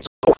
its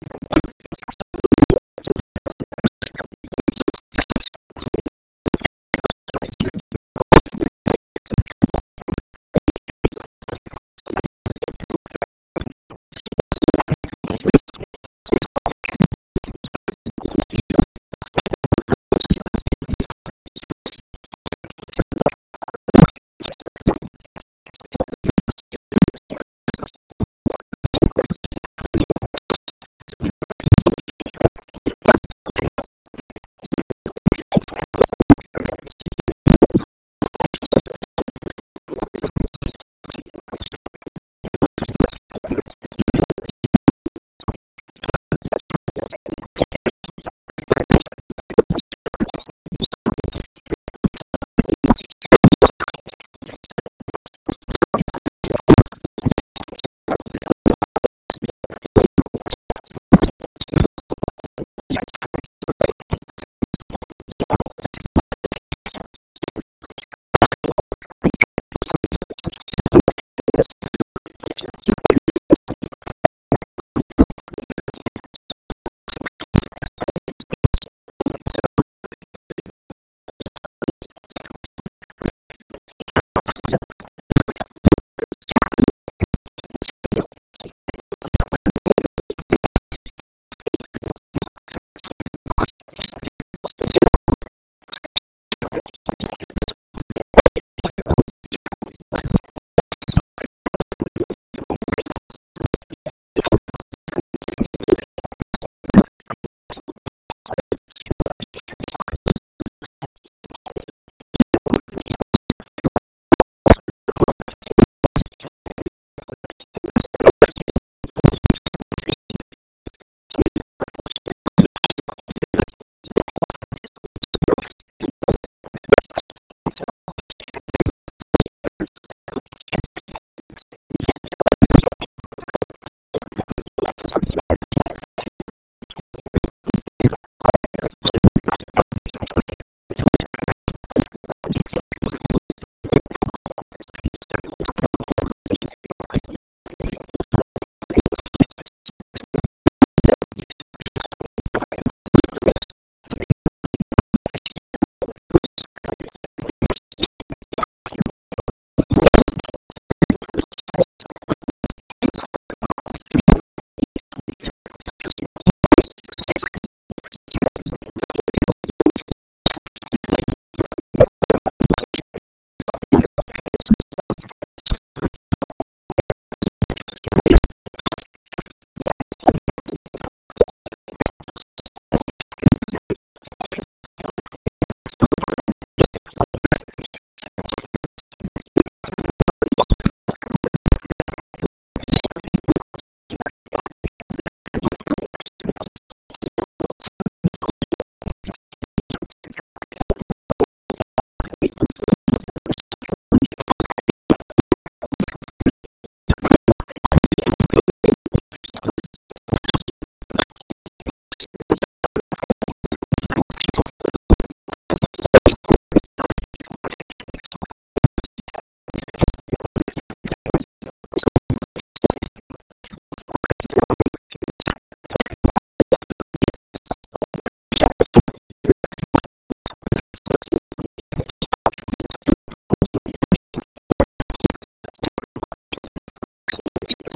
Thank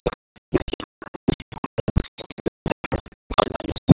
you.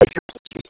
like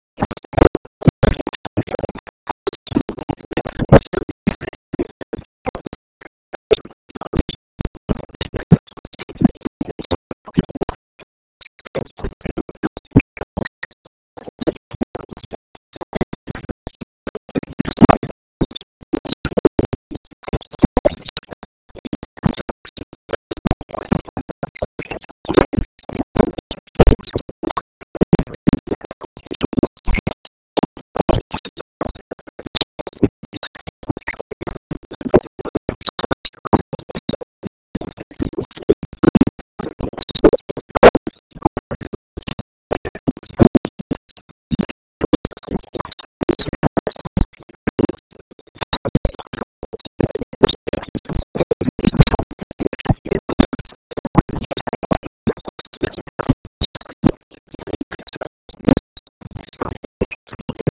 through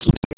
to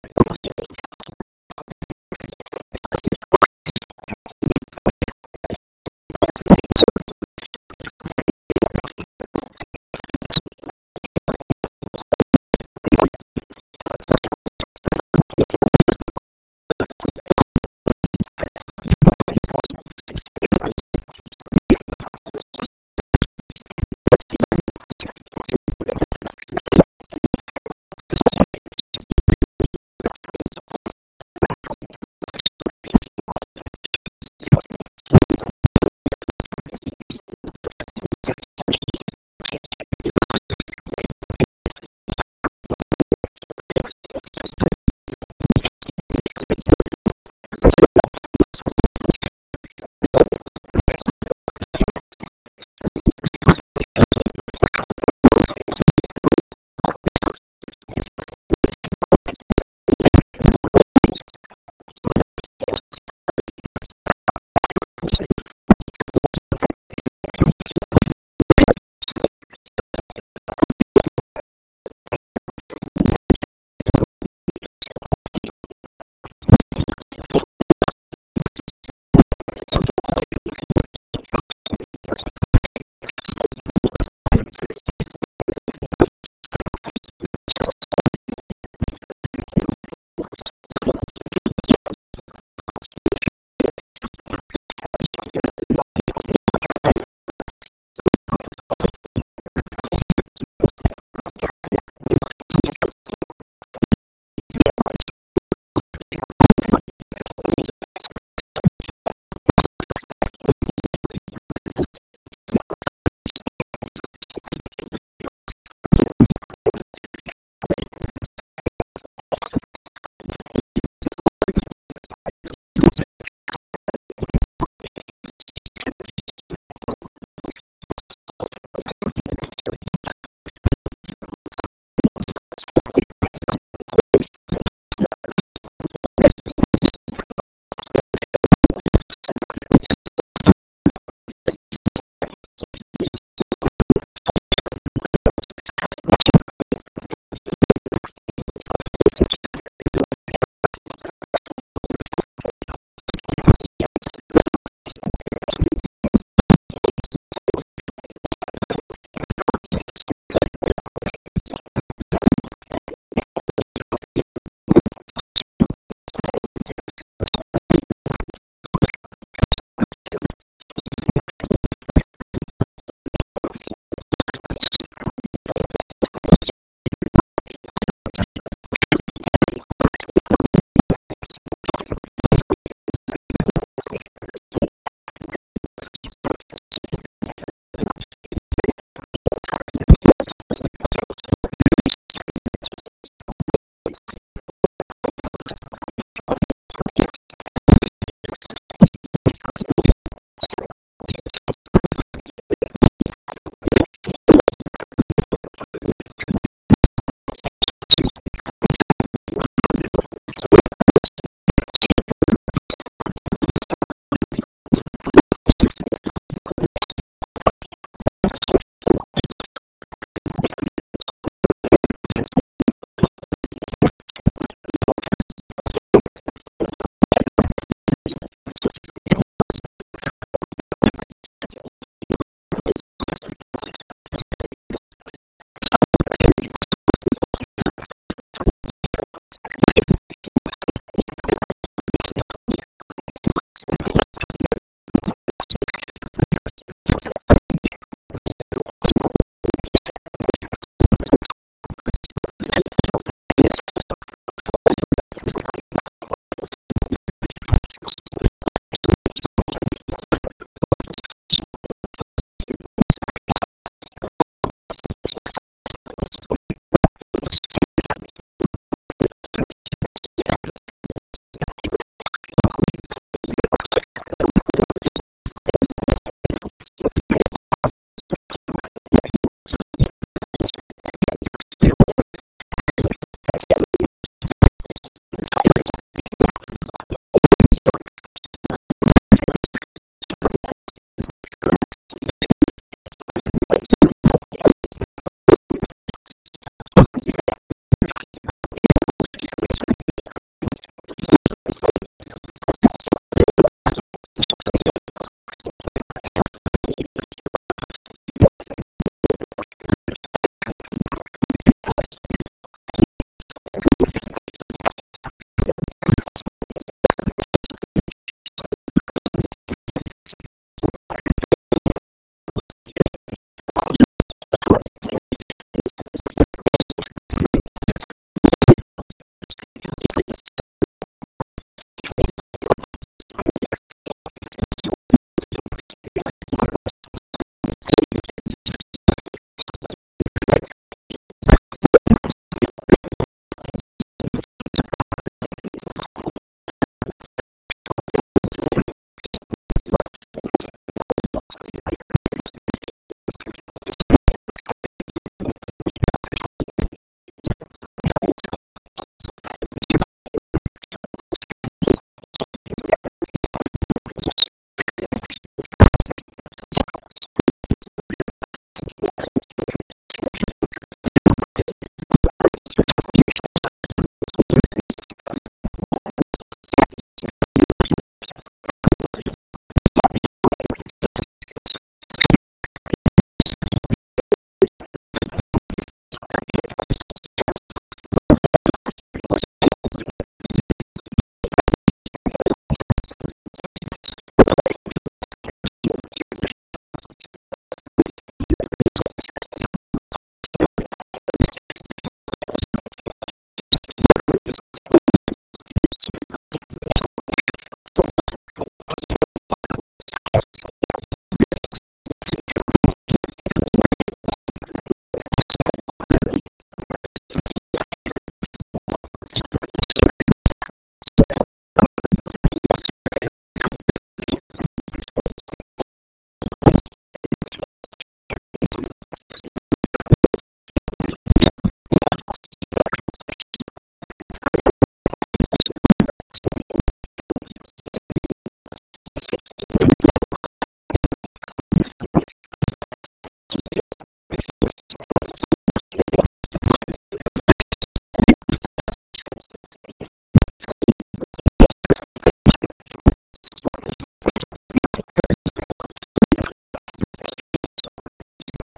就是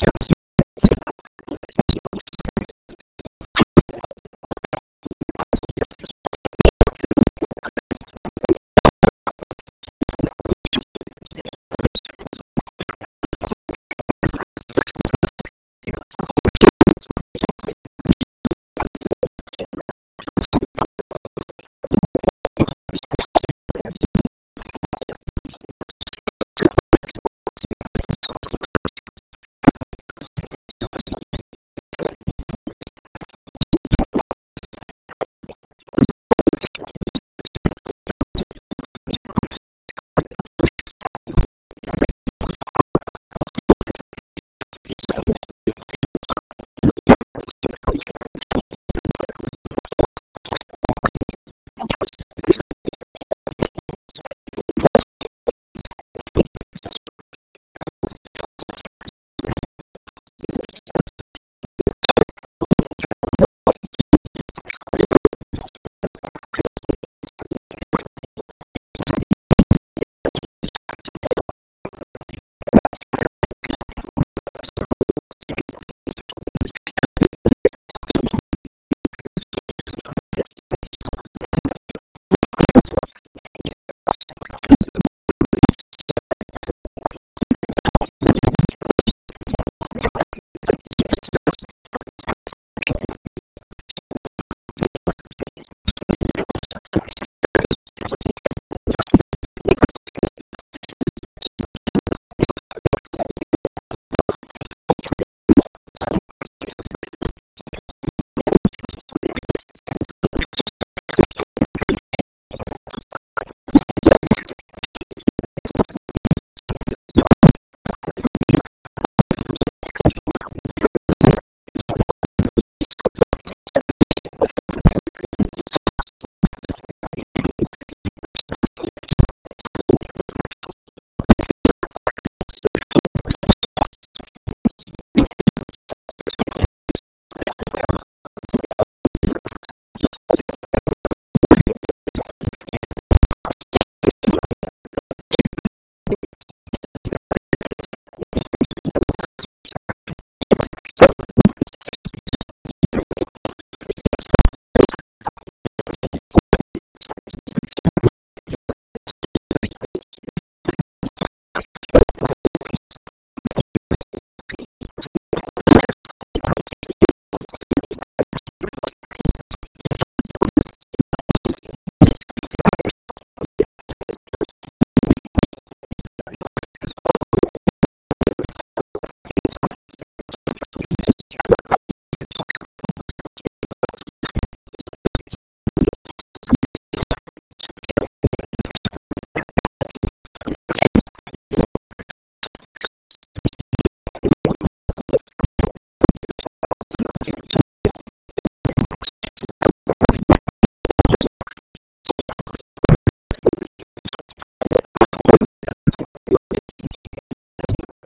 shows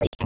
right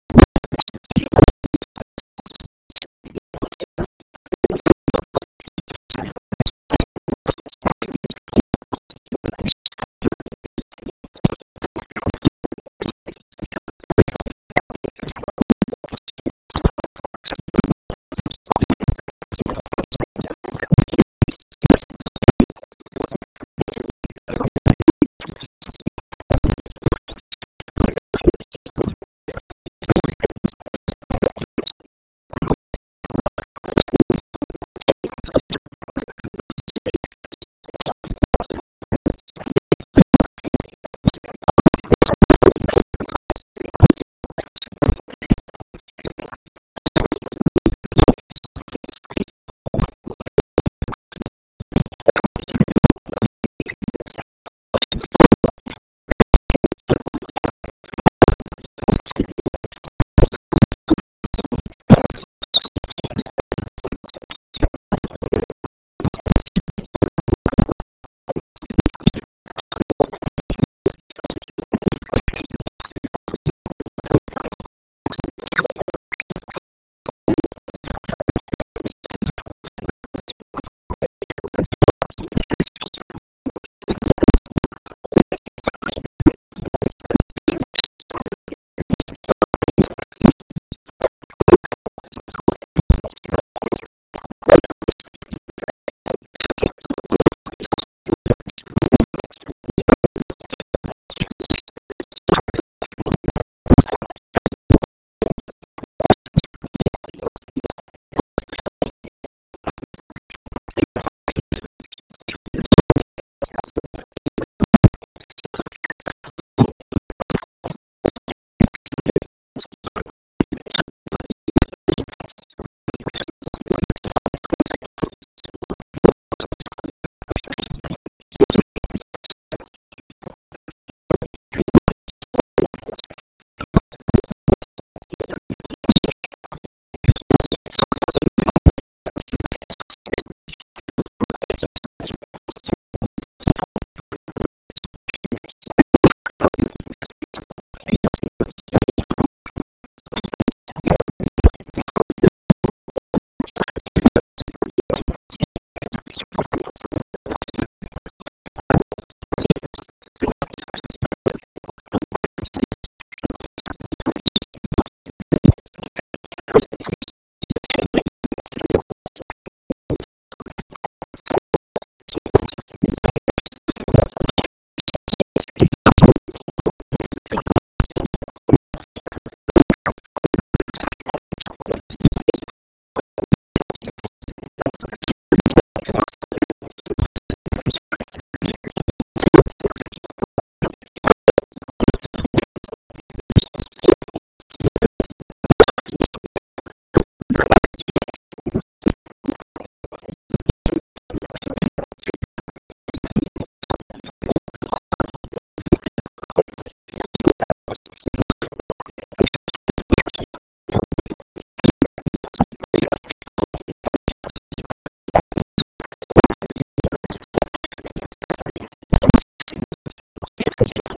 কাছে রাখুন।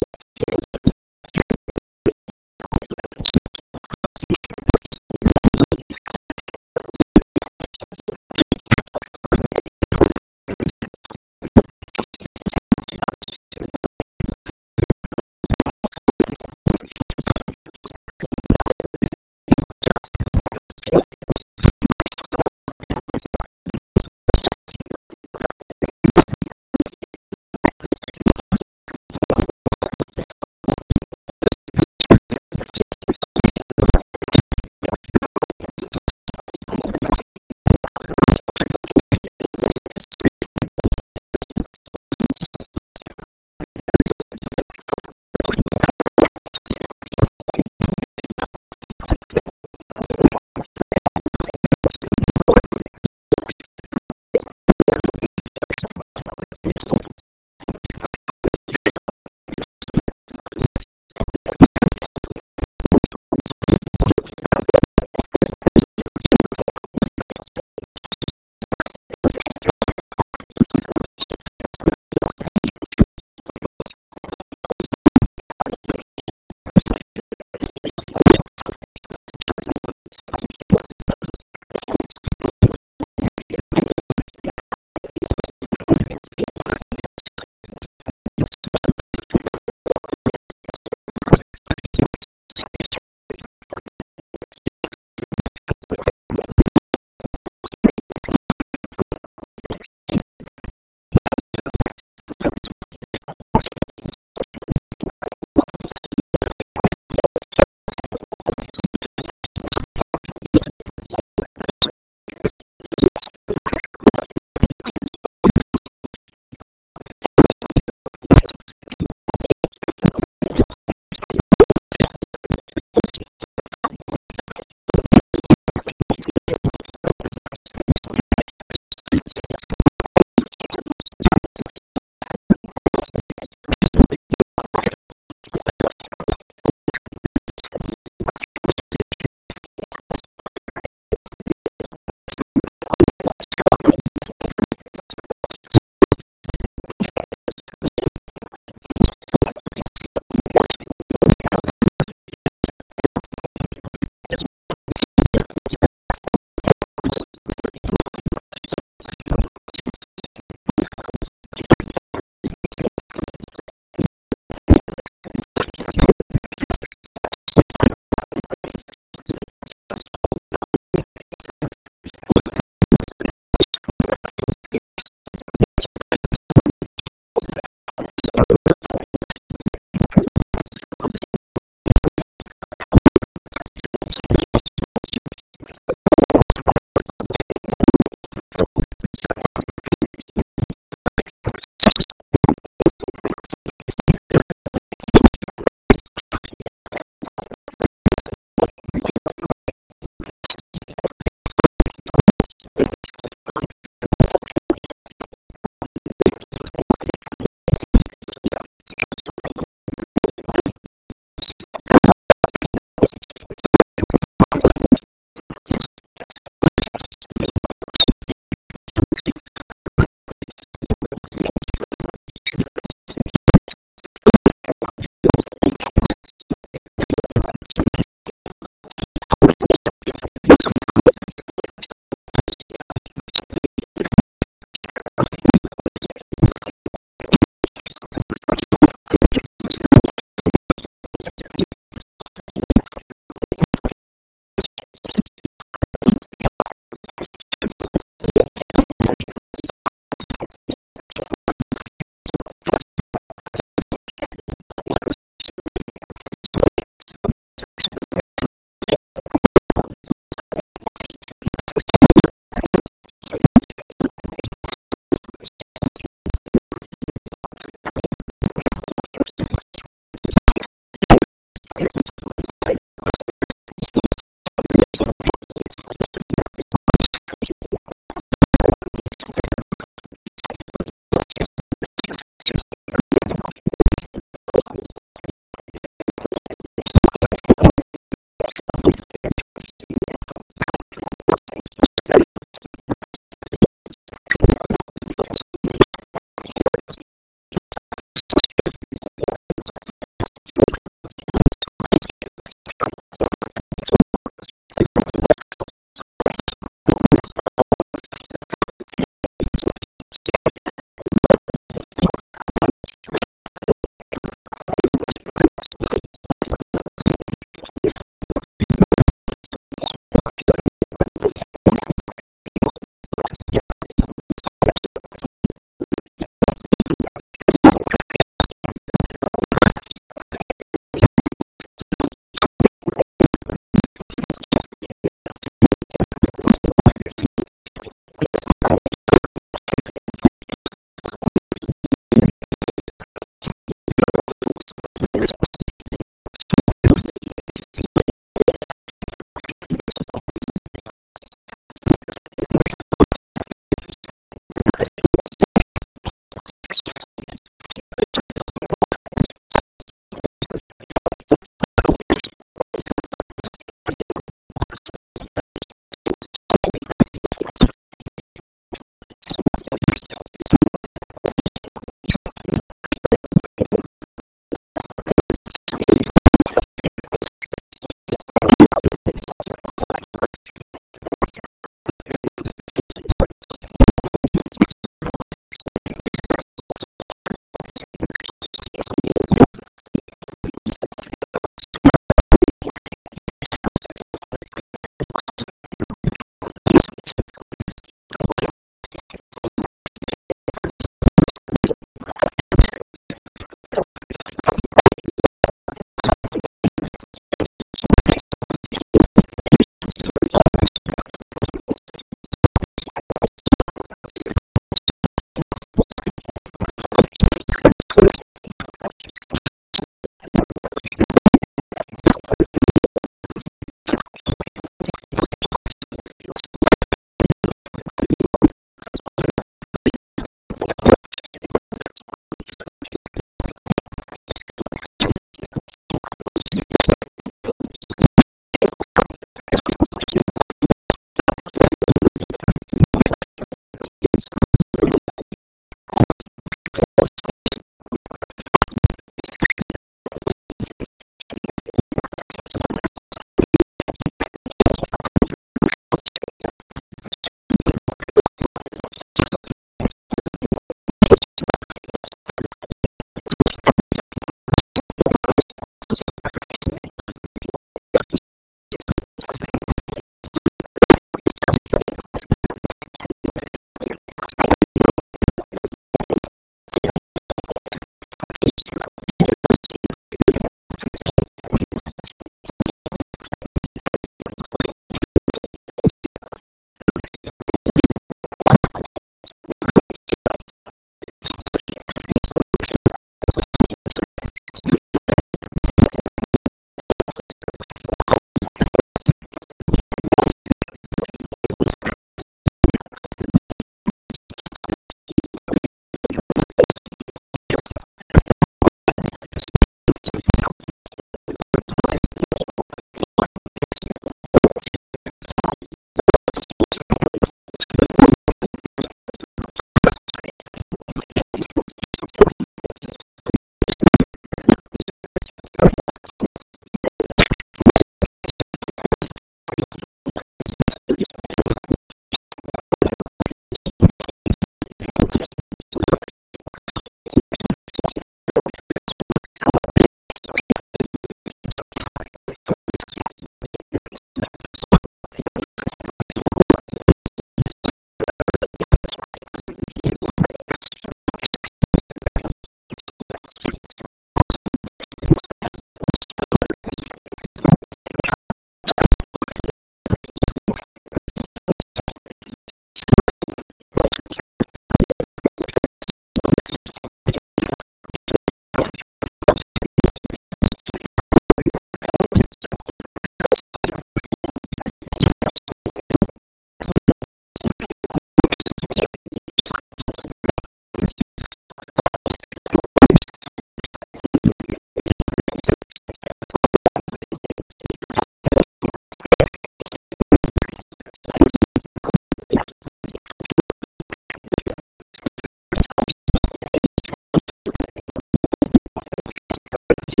Gracias.